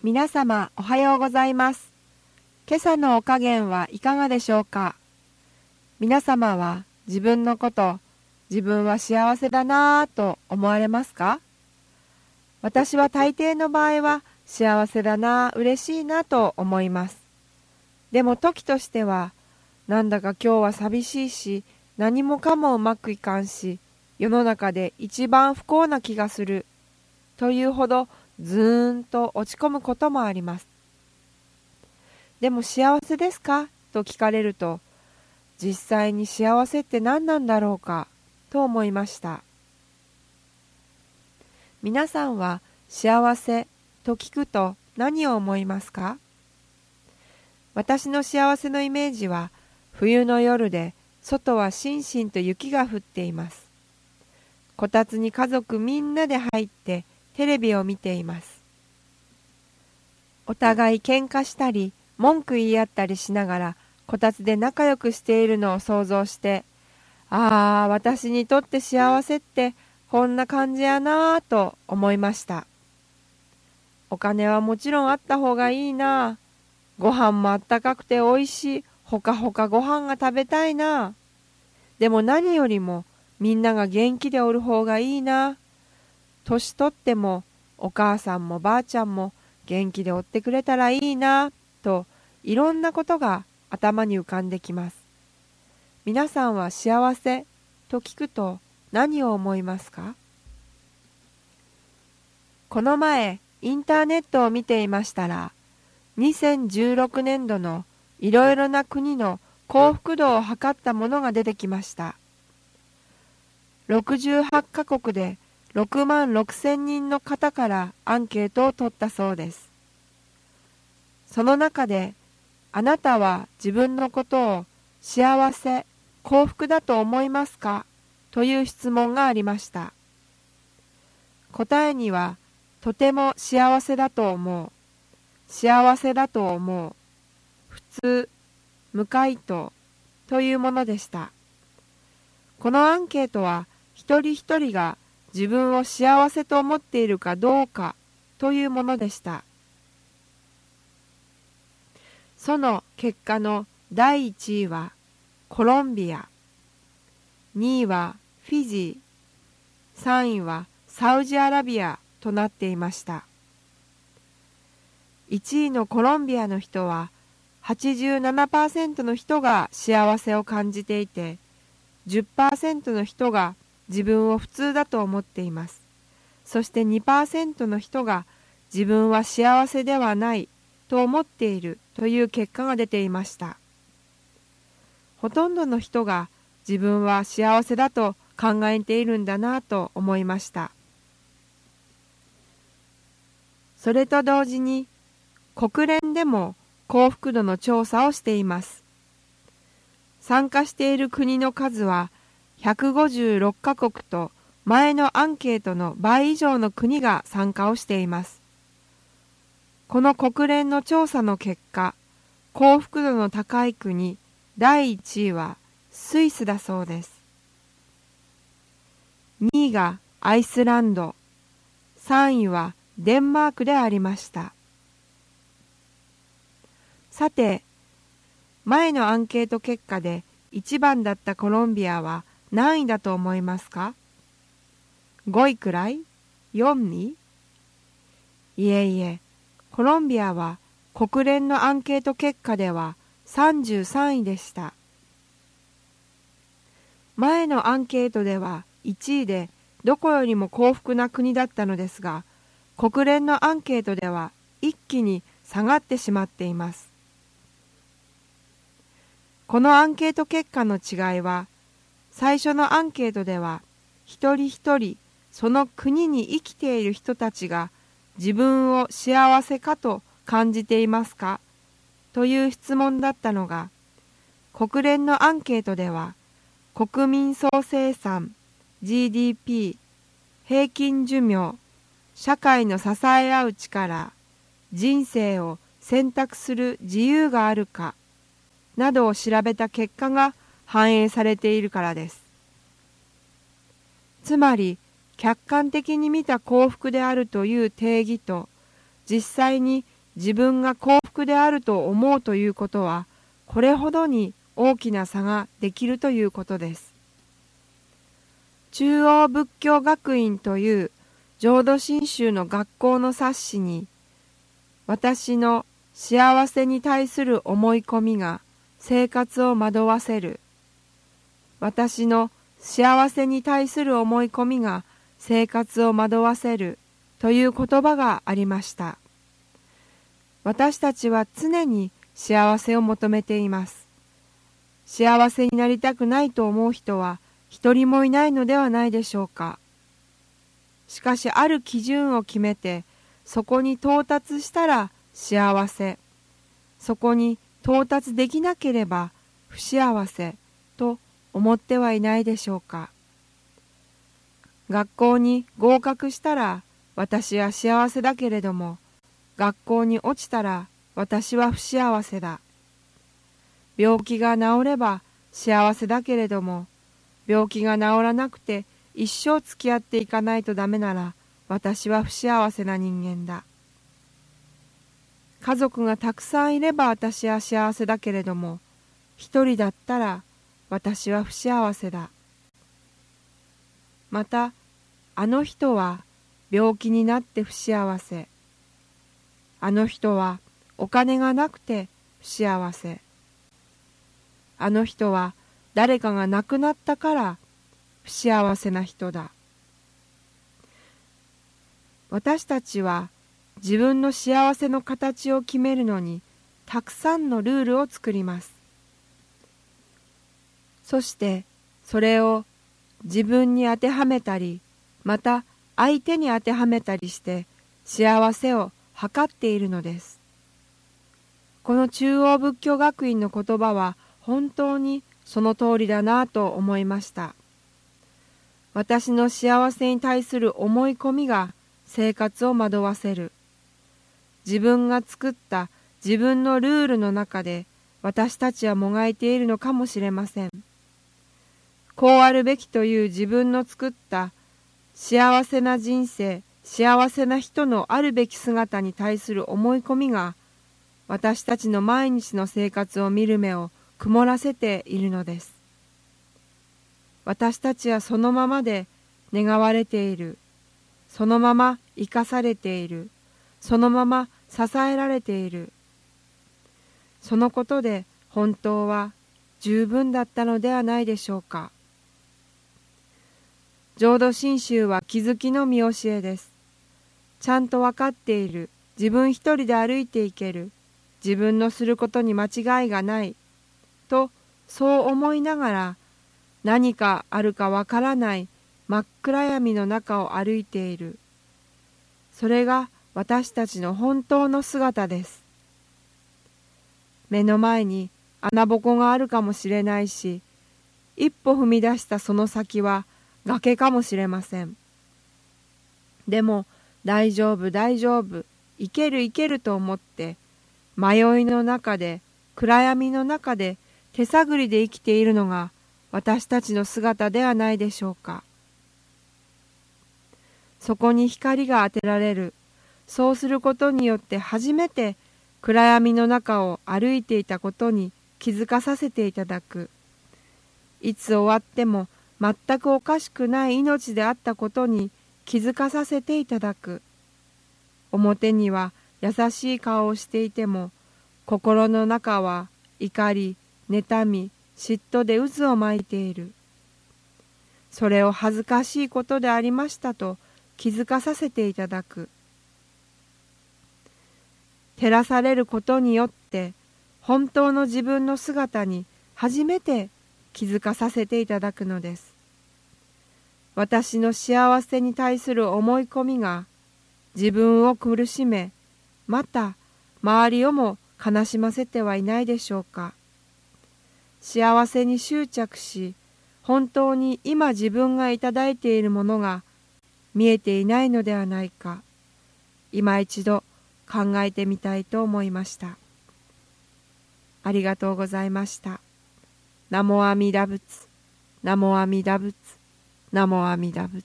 皆様おはようございます。今朝のお加減はいかがでしょうか？皆様は自分のこと、自分は幸せだなぁと思われますか？私は大抵の場合は幸せだな、嬉しいなと思います。でも時としては、なんだか今日は寂しいし、何もかもうまくいかんし、世の中で一番不幸な気がする、というほどずーんと落ち込むこともあります。でも幸せですか？と聞かれると、実際に幸せって何なんだろうか？と思いました。皆さんは幸せと聞くと何を思いますか？私の幸せのイメージは冬の夜で外はしんしんと雪が降っています。こたつに家族みんなで入ってテレビを見ています。お互い喧嘩したり文句言い合ったりしながらこたつで仲良くしているのを想像してああ私にとって幸せってこんな感じやなぁと思いました。お金はもちろんあった方がいいなご飯もあったかくておいしい。ほかほかご飯が食べたいなでも何よりもみんなが元気でおる方がいいな年取ってもお母さんもばあちゃんも元気でおってくれたらいいなといろんなことが頭に浮かんできます。皆さんは幸せと聞くと何を思いますか？この前インターネットを見ていましたら2016年度のいろいろな国の幸福度を測ったものが出てきました。68カ国で6万6千人の方からアンケートを取ったそうです。その中で、あなたは自分のことを幸せ、幸福だと思いますか？という質問がありました。答えには、とても幸せだと思う。幸せだと思う。普通、無回答というものでした。このアンケートは一人一人が自分を幸せと思っているかどうかというものでした。その結果の第1位はコロンビア、2位はフィジー、3位はサウジアラビアとなっていました。1位のコロンビアの人は87%の人が幸せを感じていて10%の人が自分を普通だと思っています。そして2%の人が自分は幸せではないと思っているという結果が出ていました。ほとんどの人が自分は幸せだと考えているんだなと思いました。それと同時に国連でも幸福度の調査をしています。参加している国の数は156カ国と前のアンケートの倍以上の国が参加をしています。この国連の調査の結果、幸福度の高い国第1位はスイスだそうです。2位がアイスランド、3位はデンマークでありました。さて、前のアンケート結果で1番だったコロンビアは何位だと思いますか ?5 位くらい ?4 位？いえいえ、コロンビアは国連のアンケート結果では33位でした。前のアンケートでは1位でどこよりも幸福な国だったのですが、国連のアンケートでは一気に下がってしまっています。このアンケート結果の違いは最初のアンケートでは一人一人その国に生きている人たちが自分を幸せかと感じていますか？という質問だったのが国連のアンケートでは国民総生産 GDP 平均寿命社会の支え合う力人生を選択する自由があるかなどを調べた結果が反映されているからです。つまり客観的に見た幸福であるという定義と実際に自分が幸福であると思うということはこれほどに大きな差ができるということです。中央仏教学院という浄土真宗の学校の冊子に私の幸せに対する思い込みが生活を惑わせる私の幸せに対する思い込みが生活を惑わせるという言葉がありました。私たちは常に幸せを求めています。幸せになりたくないと思う人は一人もいないのではないでしょうか。しかしある基準を決めてそこに到達したら幸せ。そこに到達できなければ不幸せと思ってはいないでしょうか。学校に合格したら私は幸せだけれども学校に落ちたら私は不幸せだ。病気が治れば幸せだけれども病気が治らなくて一生付き合っていかないとダメなら私は不幸せな人間だ。家族がたくさんいれば私は幸せだけれども一人だったら私は不幸せだ。またあの人は病気になって不幸せ。あの人はお金がなくて不幸せ。あの人は誰かが亡くなったから不幸せな人だ。私たちは自分の幸せの形を決めるのにたくさんのルールを作ります。そしてそれを自分に当てはめたりまた相手に当てはめたりして幸せを測っているのです。この中央仏教学院の言葉は本当にその通りだなぁと思いました。私の幸せに対する思い込みが生活を惑わせる。自分が作った自分のルールの中で私たちはもがいているのかもしれません。こうあるべきという自分の作った幸せな人生幸せな人のあるべき姿に対する思い込みが私たちの毎日の生活を見る目を曇らせているのです。私たちはそのままで願われている。そのまま生かされている。そのまま支えられている。そのことで本当は十分だったのではないでしょうか。浄土真宗は気づきの見教えです。ちゃんと分かっている。自分一人で歩いていける。自分のすることに間違いがない。とそう思いながら何かあるかわからない。真っ暗闇の中を歩いている。それが私たちの本当の姿です。目の前に穴ぼこがあるかもしれないし一歩踏み出したその先は崖かもしれません。でも大丈夫大丈夫。いけるいけると思って迷いの中で暗闇の中で手探りで生きているのが私たちの姿ではないでしょうか。そこに光が当てられる。そうすることによって初めて暗闇の中を歩いていたことに気づかさせていただく。いつ終わっても全くおかしくない命であったことに気づかさせていただく。表には優しい顔をしていても心の中は怒り妬み嫉妬で渦を巻いている。それを恥ずかしいことでありましたと気づかさせていただく。照らされることによって本当の自分の姿に初めて気づかさせていただくのです。私の幸せに対する思い込みが自分を苦しめまた周りをも悲しませてはいないでしょうか。幸せに執着し本当に今自分がいただいているものが見えていないのではないか今一度考えてみたいと思いました。ありがとうございました。名も阿弥陀仏名も阿弥陀仏名も阿弥陀仏